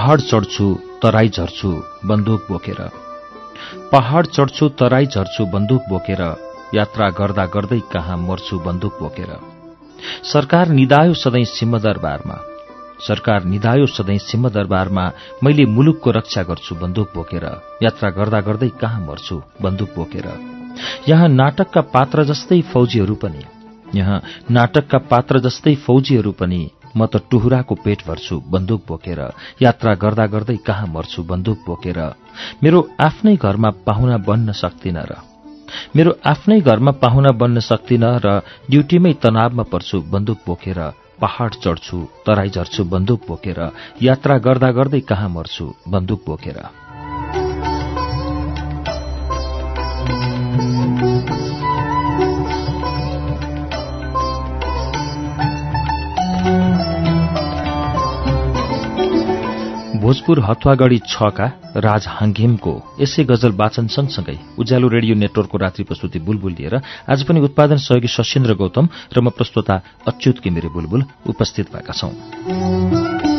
पहाड चढ्छु तराई झर्छु बन्दुक बोकेर। पहाड चढ्छु तराई झर्छु बन्दुक बोकेर यात्रा गर्दा गर्दै कहाँ मर्छु बन्दुक बोकेर। सरकार निदायो सधैँ सिंहदरबारमा। सरकार निदायो सधैँ सिंहदरबारमा मैले मुलुकको रक्षा गर्छु बन्दुक बोकेर। यात्रा गर्दा गर्दै कहाँ मर्छु बन्दुक बोकेर। यहाँ नाटकका पात्र जस्तै फौजीहरू पनि। यहाँ नाटकका पात्र जस्तै फौजीहरू पनि। म त टुहुराको पेट भर्छु बन्दुक बोकेर। यात्रा गर्दा गर्दै कहाँ मर्छु बन्दुक बोकेर। मेरो आफ्नै घरमा पाहुना बन्न सक्दिन र। मेरो आफ्नै घरमा पाहुना बन्न सक्दिन र ड्युटीमै तनावमा पर्छु बन्दुक बोकेर। पहाड़ चढ्छु तराई झर्छु बन्दुक बोकेर। यात्रा गर्दा गर्दै कहाँ मर्छु बन्दुक बोकेर। भोजपुर हथुवागढ़ी छका राज हाङघिमको यसै गजल वाचन सँगसँगै उज्यालो रेडियो नेटवर्कको रात्रि प्रस्तुति बुलबुल लिएर आज पनि उत्पादन सहयोगी सशेन्द्र गौतम र म प्रस्तोता अच्युत किमिरे बुलबुल उपस्थित भएका छौं।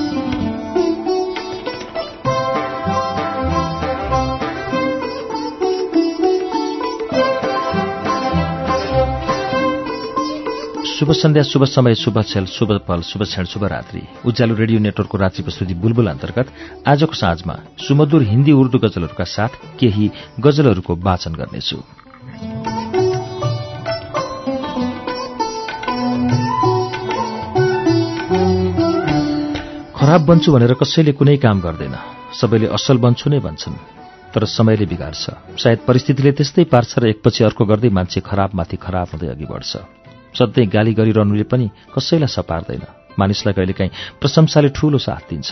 शुभ सन्ध्या शुभ समय शुभ छेल शुभ पल शुभ क्षण शुभ रात्रि। उज्यालो रेडियो नेटवर्कको रात्रि प्रस्तुति बुलबुल अन्तर्गत आजको साँझमा सुमधुर हिन्दी उर्दू गजलहरूका साथ केही गजलहरूको वाचन गर्नेछु। खराब बन्छु भनेर कसैले कुनै काम गर्दैन। सबैले असल बन्छु नै भन्छन् तर समयले बिगार्छ। सायद परिस्थितिले त्यस्तै पार्छ र एकपछि अर्को गर्दै मान्छे खराबमाथि खराब हुँदै अघि बढ्छ। सधैँ गाली गरिरहनुले पनि कसैलाई सपार्दैन। मानिसलाई कहिलेकाहीँ प्रशंसाले ठूलो साथ दिन्छ।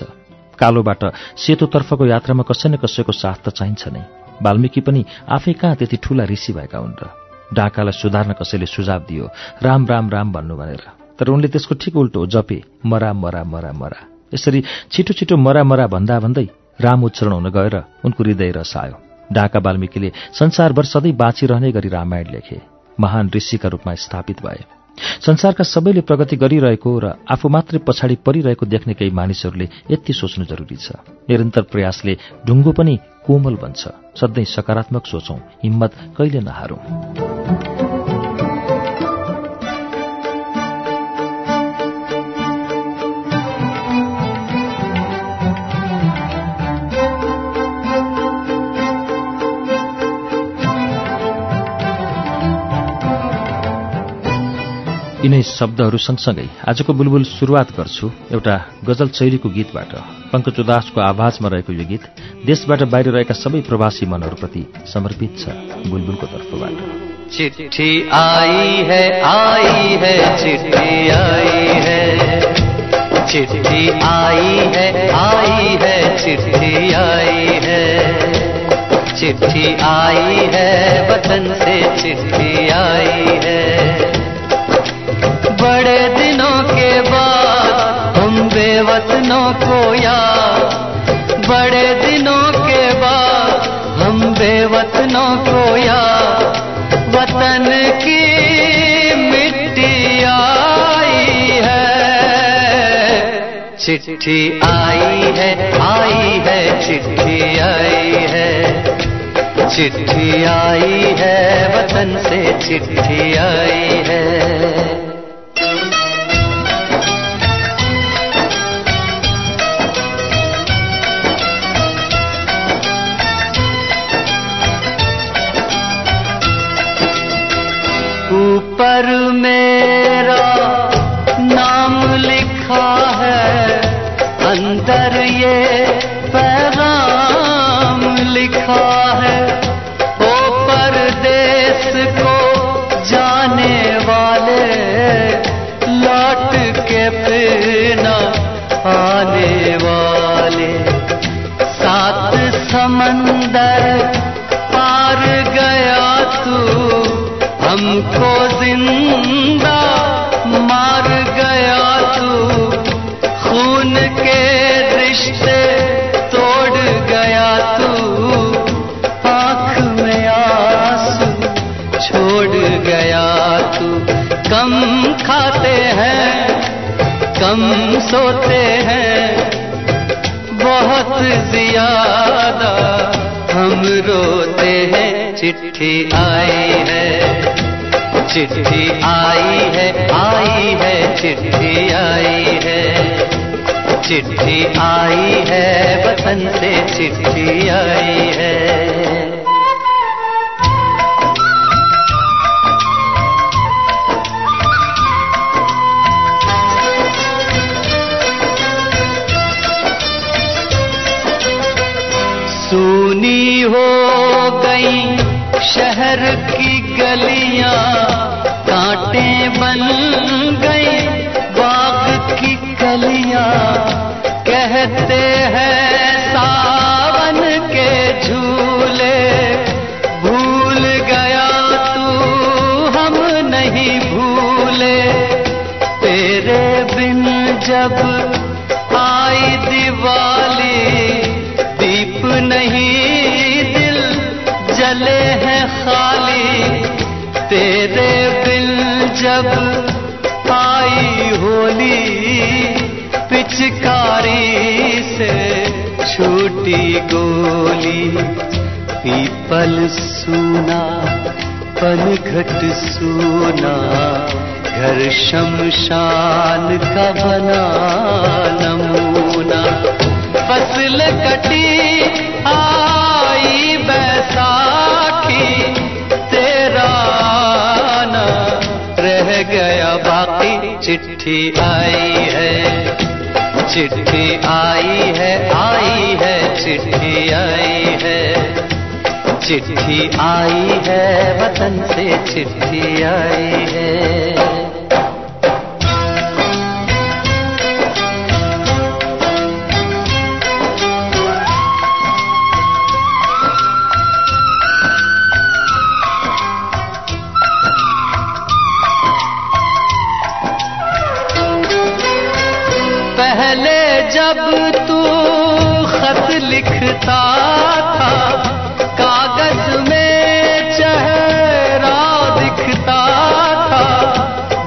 कालोबाट सेतोतर्फको यात्रामा कसै न कसैको साथ त चाहिन्छ नै। वाल्मीकि पनि आफै कहाँ त्यति ठूला ऋषि भएका हुन् र? डाकालाई सुधार्न कसैले सुझाव दियो? राम राम राम भन्नु भनेर। तर उनले त्यसको ठिक उल्टो जपे मरा मरा मरा मरा। यसरी छिटो छिटो मरा मरा भन्दा भन्दै राम उच्चारण हुन गएर उनको हृदय रसायो। डाका वाल्मीकिले संसारभर सधैँ बाँचिरहने गरी रामायण लेखे। महान ऋषिका रूपमा स्थापित भए। संसारका सबैले प्रगति गरिरहेको र आफू मात्रै पछाडि परिरहेको देख्ने केही मानिसहरूले यति सोच्नु जरुरी छ। निरन्तर प्रयासले ढुङ्गो पनि कोमल बन्छ। सधैँ सकारात्मक सोचौं हिम्मत कहिले नहारौं। यिनै शब्दहरू सँगसँगै आजको बुलबुल सुरुवात गर्छु एउटा गजल शैलीको गीतबाट। पङ्कज उदासको आवाजमा रहेको यो गीत देशबाट बाहिर रहेका सबै प्रवासी मनहरूप्रति समर्पित छ बुलबुलको तर्फबाट। चिट्ठी आई है आई है चिट्ठी आई है। चिट्ठी आई है आई है चिट्ठी आई है। चिट्ठी आई है वतन से चिट्ठी आई है। बाद हम बेवतनों को याद बड़े दिनों के बाद हम बेवतनों को याद वतन की मिट्टी आई है चिट्ठी आई है आई है चिट्ठी आई है चिट्ठी आई है वतन से चिट्ठी आई है ऊपर मेरा हैं चिट्ठी आई है चिट्ठी आई है आई है चिट्ठी आई है चिट्ठी आई है वतन से चिट्ठी आई شہر کی گلیاں کانٹے بن जब आई होली पिचकारी से छूटी गोली पीपल सूना पनघट सूना घर शमशान का बना नमूना फसल कटी आई बैसाखी तेरा गया बाकी चिट्ठी आई है चिट्ठी आई है आई है चिट्ठी आई है चिट्ठी आई है वतन से चिट्ठी आई है पहले जब तू खत लिखता था कागज में चेहरा दिखता था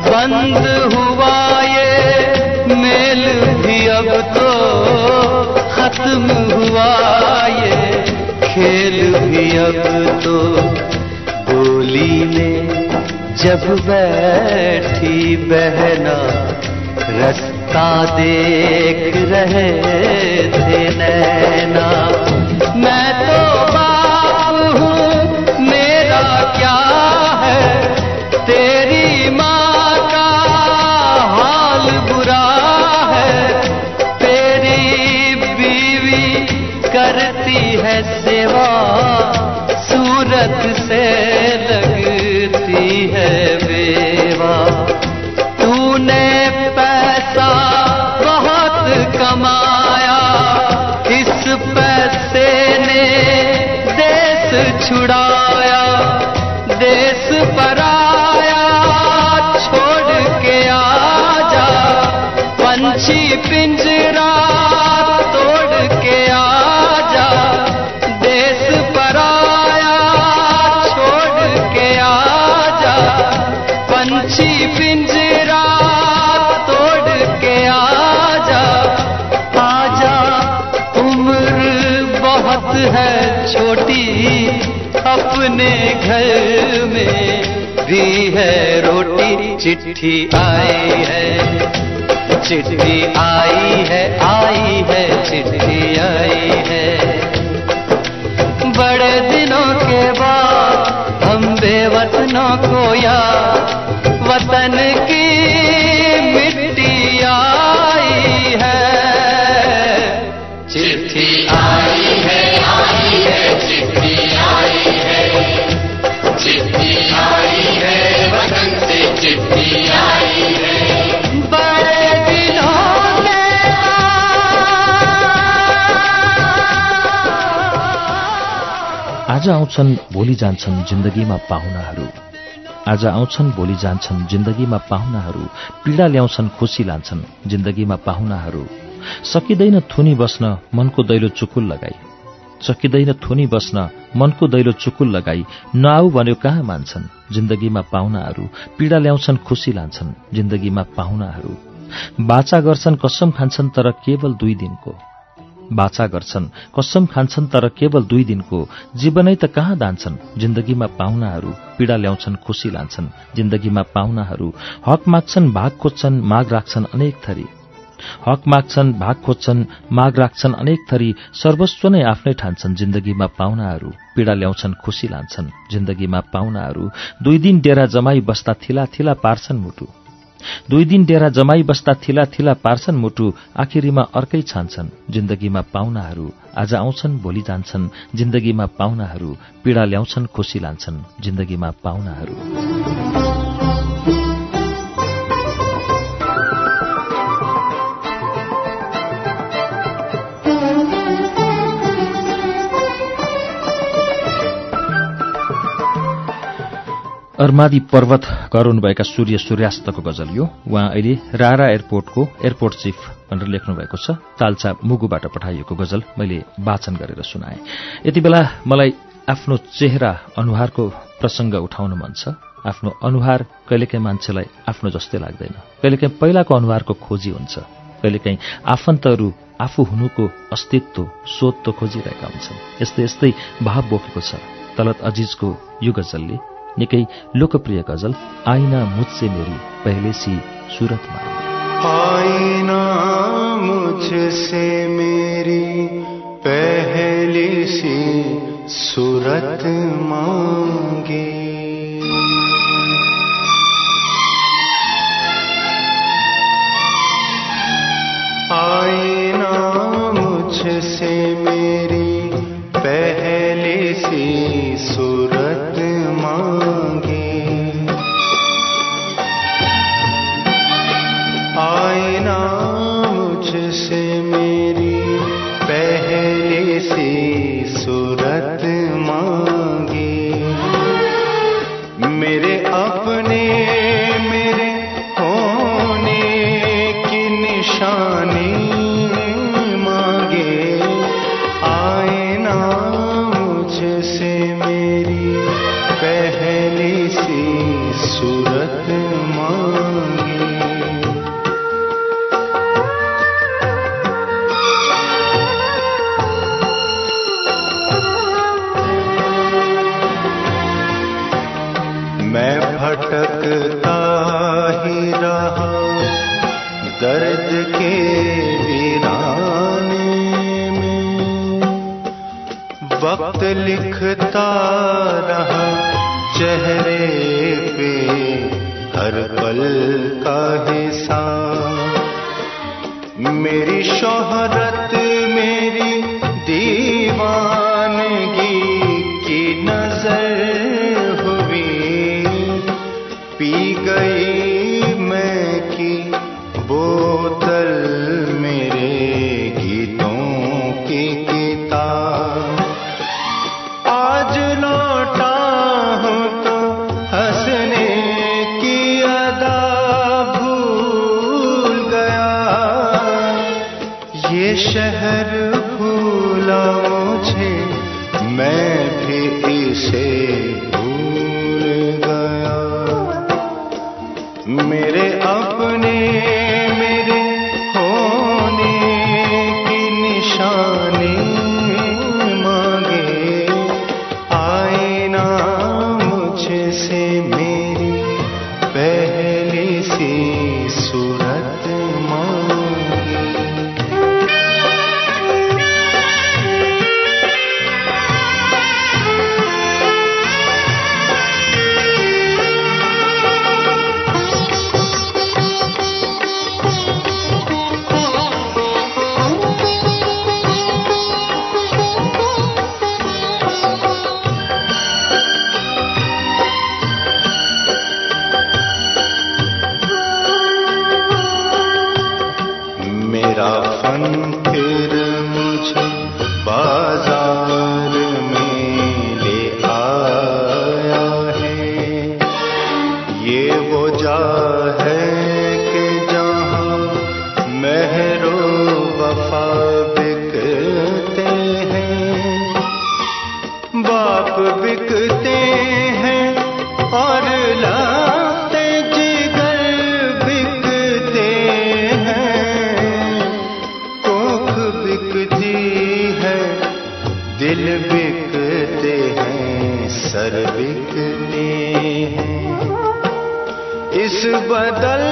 बंद हुआ ये मेल भी अब तो खत्म हुआ ये खेल भी अब तो बोली में जब बैठी बहना रास्ता देख रहे थे नैना मैं देश अपने घर में भी है रोटी चिट्ठी आई है चिट्ठी आई है आई है चिट्ठी आई है बड़े दिनों के बाद हम बेवतनों को याद वतन की आज आउँछन् भोलि जान्छन् जिन्दगीमा पाहुनाहरू। आज आउँछन् भोलि जान्छन् जिन्दगीमा पाहुनाहरू। पीडा ल्याउँछन् खुसी लान्छन् जिन्दगीमा पाहुनाहरू। सकिँदैन थुनी बस्न मनको दैलो चुकुल लगाई। सकिँदैन थुनी बस्न मनको दैलो चुकुल लगाई। नआऊ भन्यो कहाँ मान्छन् जिन्दगीमा पाहुनाहरू? पीडा ल्याउँछन् खुसी लान्छन् जिन्दगीमा पाहुनाहरू। बाचा गर्छन् कसम खान्छन् तर केवल दुई दिनको। बाचा गर्छन्। कसम खान्छन् तर केवल दुई दिनको। जीवनै त कहाँ दान्छन्? जिन्दगीमा पाहुनाहरू पीडा ल्याउँछन् खुसी लान्छन्। जिन्दगीमा पाहुनाहरू हक माग्छन् भाग खोज्छन् माग राख्छन् अनेक थरी। हक माग्छन् भाग खोज्छन् माग राख्छन् अनेक थरी। सर्वस्व नै आफ्नै ठान्छन्। जिन्दगीमा पाहुनाहरू पीडा ल्याउँछन् खुसी लान्छन्। जिन्दगीमा पाहुनाहरू दुई दिन डेरा जमाई बस्दा थिला थिला पार्छन् मुटु। दुई दिन डेरा जमाई बस्दा थिला थिला पार्छन् मुटु आखिरीमा अर्कै छान्छन्। जिन्दगीमा पाहुनाहरू आज आउँछन् भोलि जान्छन्। जिन्दगीमा पाहुनाहरू पीडा ल्याउँछन् खुसी लान्छन्। जिन्दगीमा पाहुनाहरू। अर्मादी पर्वत गराउनुभएका सूर्य सूर्यास्तको गजल यो। उहाँ अहिले रारा एयरपोर्टको एयरपोर्ट चिफ भनेर लेख्नु भएको छ। तालचा मुगुबाट पठाइएको गजल मैले वाचन गरेर सुनाएँ। यति बेला मलाई आफ्नो चेहरा अनुहारको प्रसङ्ग उठाउन मन छ। आफ्नो अनुहार कहिलेकाहीँ मान्छेलाई आफ्नो जस्तै लाग्दैन। कहिलेकाहीँ पहिलाको अनुहारको खोजी हुन्छ। कहिलेकाहीँ आफन्तहरू आफू हुनुको अस्तित्व सोध त खोजिरहेका हुन्छन्। यस्तै यस्तै भाव बोकेको छ। तलत अजिजको यो गजलले निकै लोकप्रिय गजल आइना मुझसे मेरी पहले सी सूरत आईना मुझसे मेरी पहली सी सूरत मांगे। मेरे آپ بکتے ہیں اور لاتے جگر بکتے ہیں۔ کوکھ بکتی ہے، دل بکتے ہیں، سر بکتے ہیں۔ اس بدل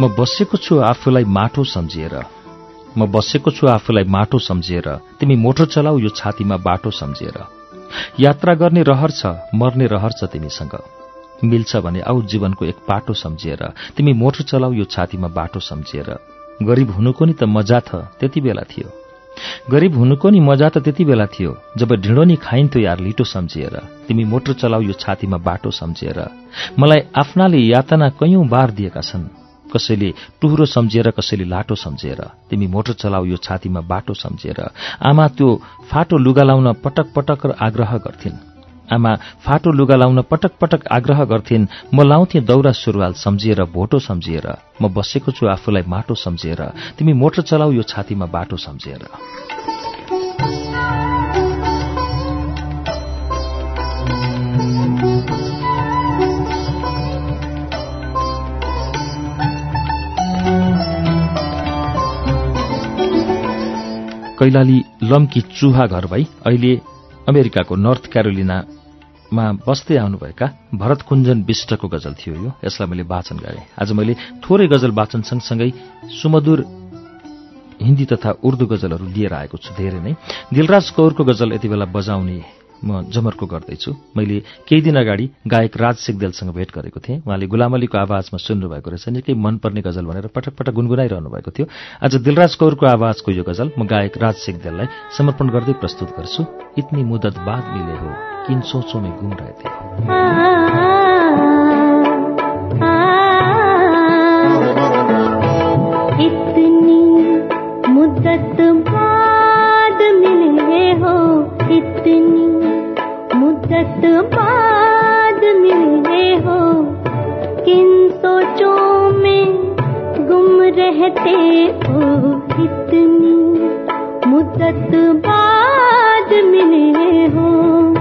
म बसेको छु आफूलाई माटो सम्झिएर। म बसेको छु आफूलाई माटो सम्झिएर। तिमी मोटर चलाऊ यो छातीमा बाटो सम्झिएर। यात्रा गर्ने रहर छ मर्ने रहर छ तिमीसँग। मिल्छ भने आऊ जीवनको एक पाटो सम्झिएर। तिमी मोटर चलाऊ यो छातीमा बाटो सम्झिएर। गरीब हुनुको नि त मजा थ त्यति बेला थियो। गरीब हुनुको नि मजा त त्यति बेला थियो जब ढिँडो नि खाइन्थ्यो यार लिटो सम्झिएर। तिमी मोटर चलाऊ यो छातीमा बाटो सम्झिएर। मलाई आफ्नाले यातना कैयौं बार दिएका छन्। कसैले टुहुरो सम्झिएर कसैले लाटो सम्झिएर तिमी मोटर चलाऊ यो छातीमा बाटो सम्झिएर आमा त्यो फाटो लुगा लाउन पटक पटक आग्रह गर्थिन्। आमा फाटो लुगा लाउन पटक पटक आग्रह गर्थिन् म लाउँथे दौरा सुरुवाल सम्झिएर भोटो सम्झिएर म बसेको छु आफूलाई माटो सम्झिएर तिमी मोटर चलाऊ यो छातीमा बाटो सम्झिएर कैलाली लम्की चुहा घर भई अहिले अमेरिकाको नर्थ क्यारोलिनामा बस्दै आउनुभएका भरत कुञ्जन विष्टको गजल थियो यो। यसलाई मैले वाचन गरेँ। आज मैले थोरै गजल वाचन सँगसँगै सुमधुर हिन्दी तथा उर्दू गजलहरू लिएर आएको छु। धेरै नै। दिलराज कौरको गजल यति बेला बजाउने म जमर्को गर्दैछु। मैले केही दिन अगाडि गायक राज सिगदेलसँग भेट गरेको थिएँ। उहाँले गुलामलीको आवाजमा सुन्नुभएको रहेछ। निकै मनपर्ने गजल भनेर पटक पटक गुनगुनाइरहनु भएको थियो। आज दिलराज कौरको आवाजको यो गजल म गायक राज सिगदेललाई समर्पण गर्दै प्रस्तुत गर्छु। इतनी मुदत बाद मिले हो किन सोचों गुम रहे थे मुद्दत बाद मिले हो किन सोचों में गुम रहते हो इतनी मुद्दत बाद मिले हो।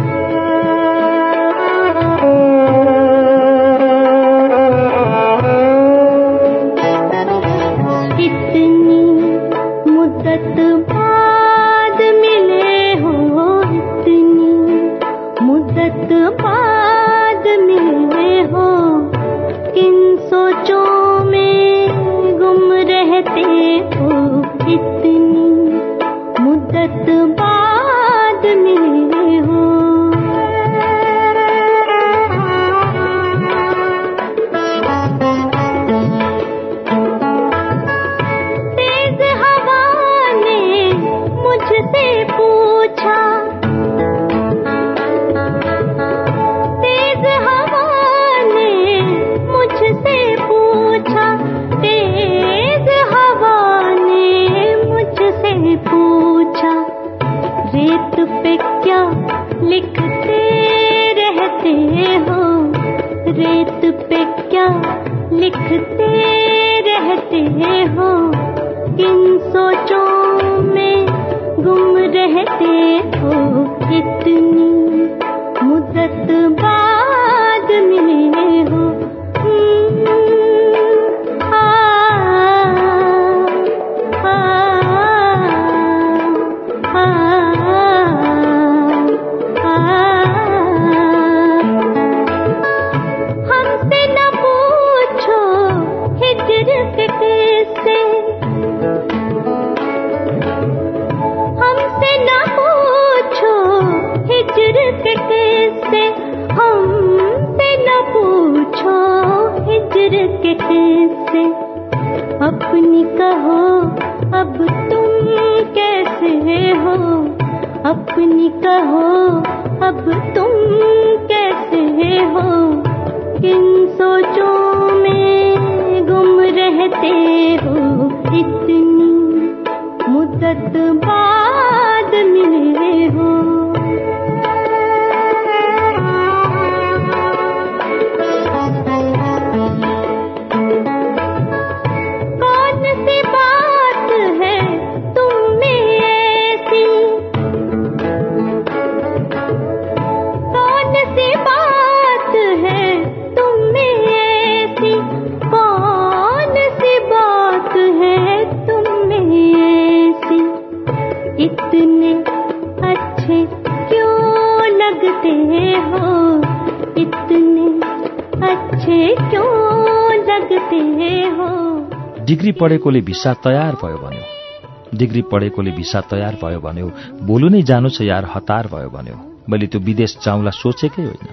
डिग्री पढेकोले भिसा तयार भयो भन्यो। डिग्री पढेकोले भिसा तयार भयो भन्यो। बोलु नै जानु छ यार हतार भयो भन्यो। मैले त्यो विदेश जाउँला सोचेकै होइन।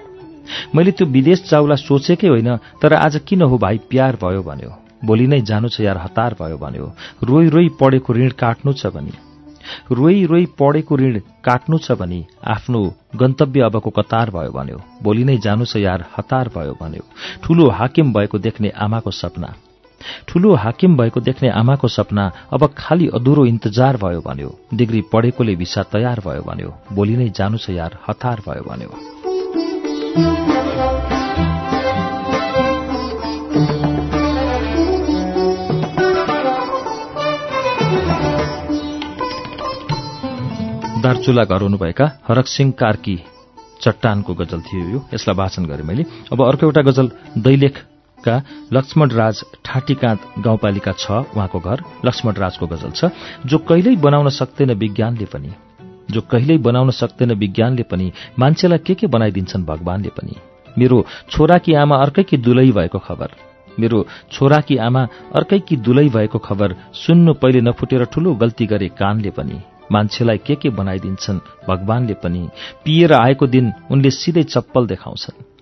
मैले त्यो विदेश जाउँला सोचेकै होइन तर आज किन हो भाइ प्यार भयो भन्यो। भोलि नै जानु छ यार हतार भयो भन्यो। रोई रोई पढेको ऋण काट्नु छ भने। रोई रोई पढेको ऋण काट्नु छ भने आफ्नो गन्तव्य अबको कतार भयो भन्यो। भोलि नै जानु छ यार हतार भयो भन्यो। ठूलो हाकिम भएको देख्ने आमाको सपना। ठूलो हाकिम भएको देख्ने आमाको सपना अब खाली अधुरो इन्तजार भयो भन्यो। डिग्री पढेकोले भिसा तयार भयो भन्यो। भोलि नै जानु छ यार हतार भयो भन्यो। दार्चुला घर हुनुभएका हरकसिंह कार्की चट्टानको गजल थियो यो। यसलाई वाचन गरेँ मैले। अब अर्को एउटा गजल दैलेखका लक्ष्मण राज ठाटीकाँत गाउँपालिका छ उहाँको घर लक्ष्मण राजको गजल छ। जो कहिल्यै बनाउन सक्दैन विज्ञानले पनि जो कहिल्यै बनाउन सक्दैन विज्ञानले पनि मान्छेलाई के के बनाइदिन्छन् भगवानले पनि? मेरो छोराकी आमा अर्कैकी दुलै भएको खबर? मेरो छोराकी आमा अर्कैकी दुलै भएको खबर सुन्नु पहिले नफुटेर ठूलो गल्ती गरे कानले पनि मान्छेलाई के के बनाइदिन्छन् भगवानले पनि पिएर आएको दिन उनले सिधै चप्पल देखाउँछन्।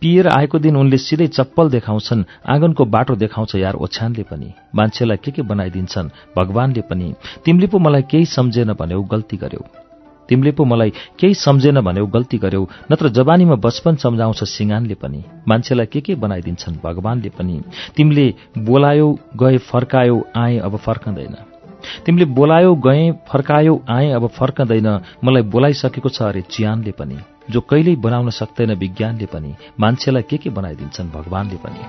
पिएर आएको दिन उनले सिधै चप्पल देखाउँछन् आँगनको बाटो देखाउँछ यार ओछ्यानले पनि। मान्छेलाई के के बनाइदिन्छन् भगवानले पनि। तिमीले पो मलाई केही सम्झेन भन्यौ गल्ती गर्यौ। तिमीले पो मलाई केही सम्झेन भन्यौ गल्ती गर्यौ नत्र जवानीमा बचपन सम्झाउँछ सिंगानले पनि। मान्छेलाई के के बनाइदिन्छन् भगवानले पनि। तिमीले बोलायौ गए फर्कायौ आए अब फर्कँदैन। तिमीले बोलायौ गए फर्कायौ आए अब फर्कँदैन। मलाई बोलाइसकेको छ अरे चियानले पनि जो कहिल्यै बनाउन सक्दैन विज्ञानले पनि। मान्छेलाई के के बनाइदिन्छन् भगवानले पनि?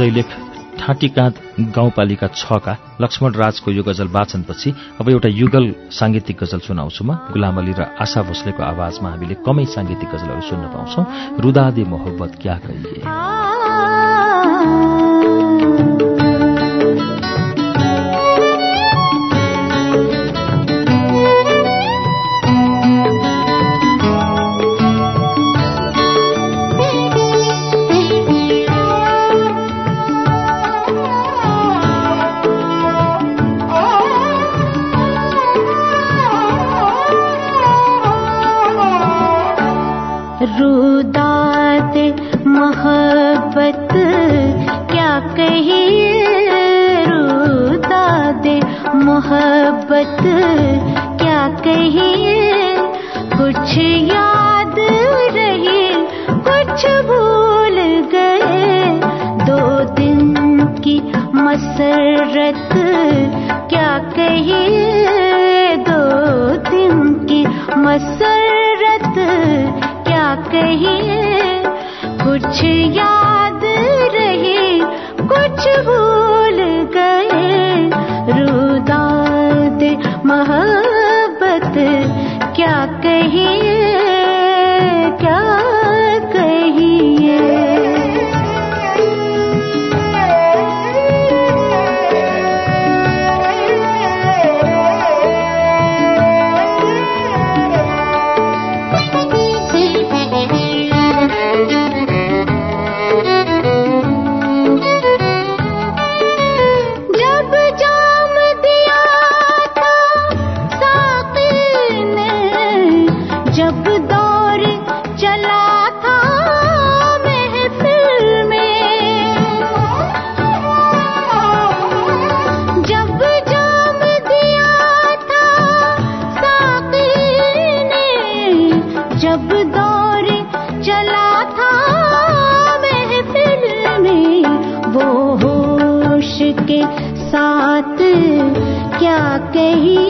दैलेख ठाँटीकाँध गाउँपालिका छका लक्ष्मण राजको यो गजल वाचनपछि अब एउटा युगल साङ्गीतिक गजल सुनाउँछु म। गुलाम अली र आशा भोसलेको आवाजमा हामीले कमै साङ्गीतिक गजलहरू सुन्न पाउँछौ। रुदादे मोहब्बत क्या कहिए? मसरत क्या कहिए दो दिन की मसरत क्या कहिए कुछ याद रही कुछ भूल क्या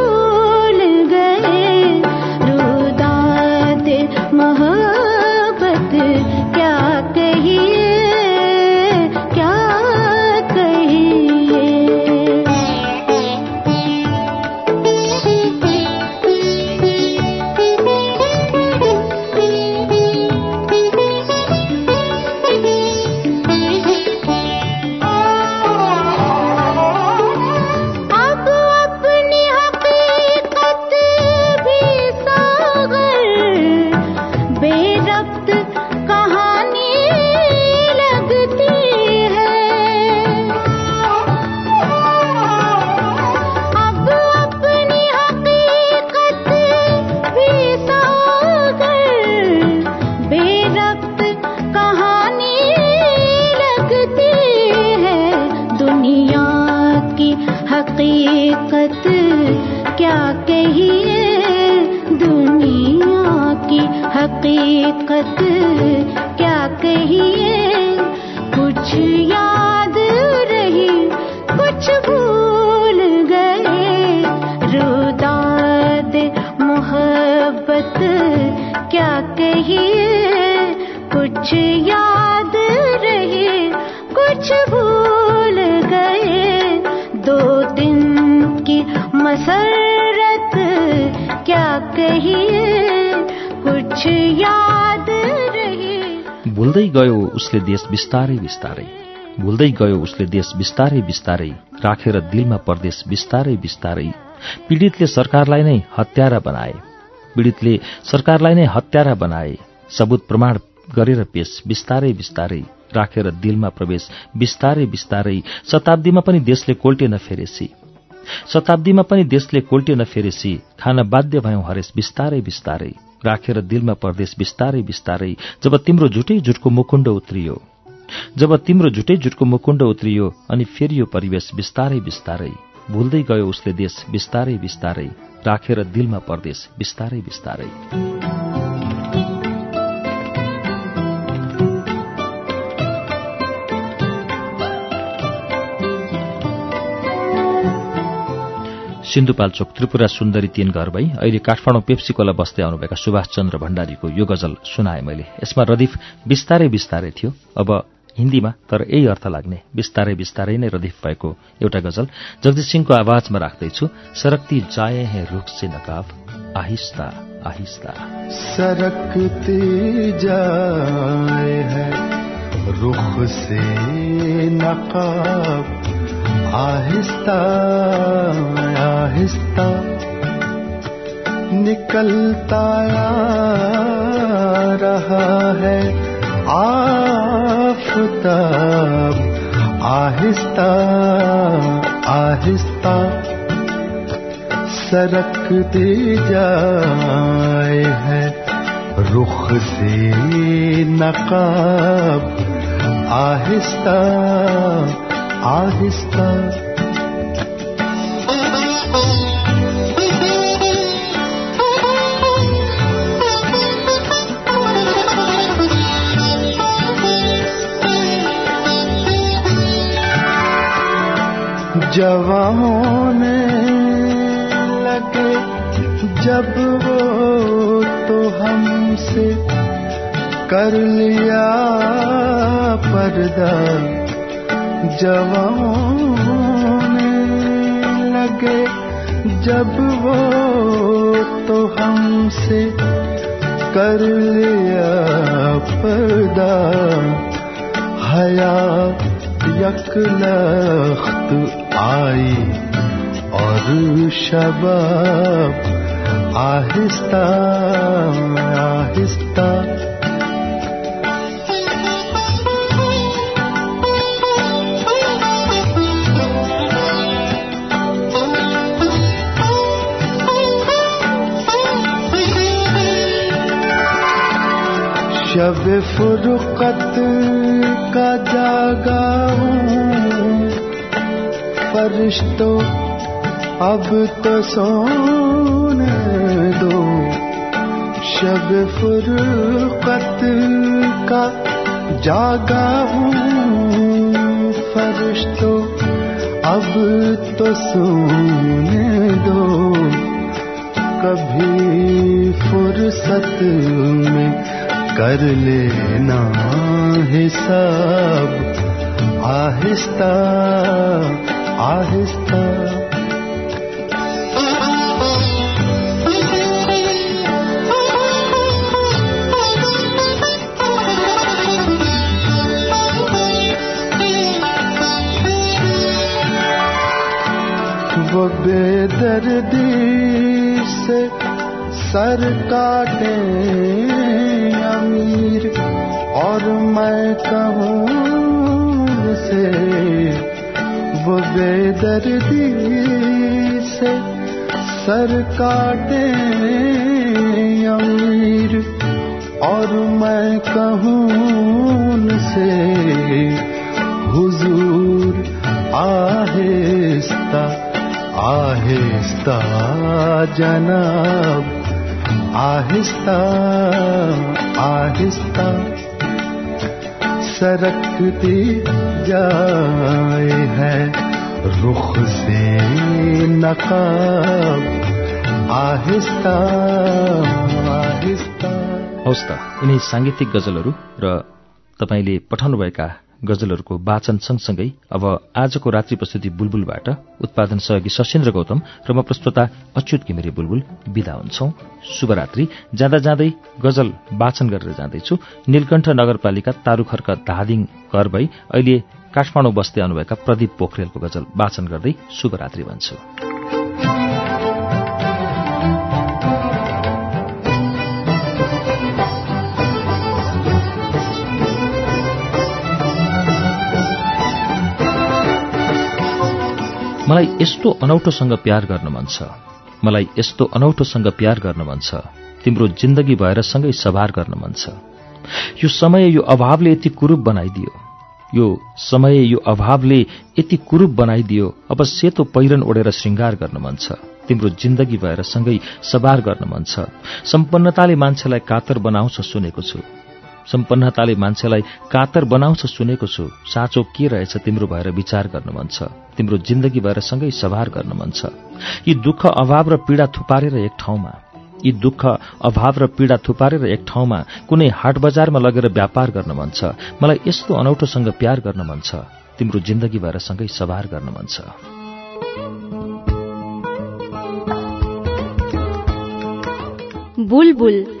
حقیقت کیا کہیے؟ دنیا کی حقیقت کیا کہیے؟ کچھ یاد رہی، کچھ بھول گئے۔ روداد محبت کیا کہیے؟ भुल्दै गयो उसले देश बिस्तारै बिस्तारै। भुल्दै गयो उसले देश बिस्तारै बिस्तारै। राखेर दिलमा परदेश बिस्तारै बिस्तारै। पीडितले सरकारलाई नै हत्यारा बनाए। पीडितले सरकारलाई नै हत्यारा बनाए। सबुत प्रमाण गरेर पेश बिस्तारै बिस्तारै। राखेर दिलमा प्रवेश बिस्तारै बिस्तारै। शताब्दीमा पनि देशले कोल्टे नफेरेसी शताब्दीमा पनि देशले कोल्टे नफेरेसी खान बाध्य भयौं हरेस बिस्तारै बिस्तारै राखेर दिलमा परदेश बिस्तारै बिस्तारै जब तिम्रो झुटै झुटको मुकुण्ड उत्रियो। जब तिम्रो झुटै झुटको मुकुण्ड उत्रियो अनि फेरि यो परिवेश बिस्तारै बिस्तारै भुल्दै गयो उसले देश बिस्तारै बिस्तारै राखेर दिलमा परदेश बिस्तारै बिस्तारै। सिन्धुपाल्चोक त्रिपुरा सुन्दरी तीन घर भई अहिले काठमाडौँ पेप्सीकोला बस्दै आउनुभएका सुभाष चन्द्र भण्डारीको यो गजल सुनाए मैले। यसमा रदिफ बिस्तारै बिस्तारै थियो। अब हिन्दीमा तर यही अर्थ लाग्ने। बिस्तारै बिस्तारै नै रदिफ भएको एउटा गजल। जगदीश सिंहको आवाजमा राख्दैछु सरक्ती जाए हैं रुख से नकाब आहिस्ता आहिस्ता। सरकते जाए है रुख से नकाब आहिस्ता आहिस्ता निकलता आ रहा है आफताब आहिस्ता आहिस्ता सरकते जाए है रुख से नकाब आहिस्ता आहिस्ता जवानों ने लगे जब वो तो हमसे कर लिया पर्दा जवाने लगे जब वो तो हमसे कर लिया पर्दा हया यकलख्त आई और शबाब आहिस्ता आहिस्ता شب فرقت کا جاگا ہوں، فرشتوں اب تو سونے دو۔ شب فرقت کا جاگا ہوں، فرشتوں اب تو سونے دو۔ کبھی فرصت میں कर लेना हिसाब आहिस्ता आहिस्ता। वो बेदर्दी से सर काटे अमीर और मैं कहूँ से वो बेदर्दी से सर काटे अमीर और मैं कहूँ से हुजूर आहिस्ता आहिस्ता जनाब आहिस्ता आहिस्ता सरकती जाए है रुख से नकाब। आहिस्ता आहिस्ता। हवस् त यिनै साङ्गीतिक गजलहरू र तपाईँले पठाउनुभएका गजलहरूको वाचन सँगसँगै अब आजको रात्रि प्रस्तुति बुलबुलबाट उत्पादन सहयोगी सशेन्द्र गौतम र म प्रस्तुता अच्युत घिमिरे बुलबुल विदा हुन्छौ। शुभरात्रि। जाँदा जाँदै गजल वाचन गरेर जाँदैछु। नीलकण्ठ नगरपालिका तारूखर्क धादिङ घर भई अहिले काठमाडौँ बस्दै आउनुभएका प्रदीप पोखरेलको गजल वाचन गर्दै शुभरात्रि भन्छु। मलाई यस्तो अनौठोसँग प्यार गर्न मन छ। मलाई यस्तो अनौठोसँग प्यार गर्न मन छ। तिम्रो जिन्दगी भएर सँगै सवार गर्न मन छ। यो समय यो अभावले यति कुरूप बनाइदियो। यो समय यो अभावले यति कुरूप बनाइदियो। अब सेतो पहिरन ओढेर श्रृङ्गार गर्न मन छ। तिम्रो जिन्दगी भएर सँगै सवार गर्न मन छ। सम्पन्नताले मान्छेलाई कातर बनाउँछ सुनेको छु। सम्पन्नताले मान्छेलाई कातर बनाउँछ सुनेको छु। साँचो के रहेछ तिम्रो भएर विचार गर्न मन छ। तिम्रो जिन्दगी भएर सँगै सवार गर्न मन छ। यी दुःख अभाव र पीडा थुपारेर एक ठाउँमा। यी दुःख अभाव र पीडा थुपारेर एक ठाउँमा कुनै हाट बजारमा लगेर व्यापार गर्न मन छ। मलाई यस्तो अनौठोसँग प्यार गर्न मन छ। तिम्रो जिन्दगी भएर सँगै सवार गर्न मन छ। बुलबुल